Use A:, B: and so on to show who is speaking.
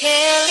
A: Can't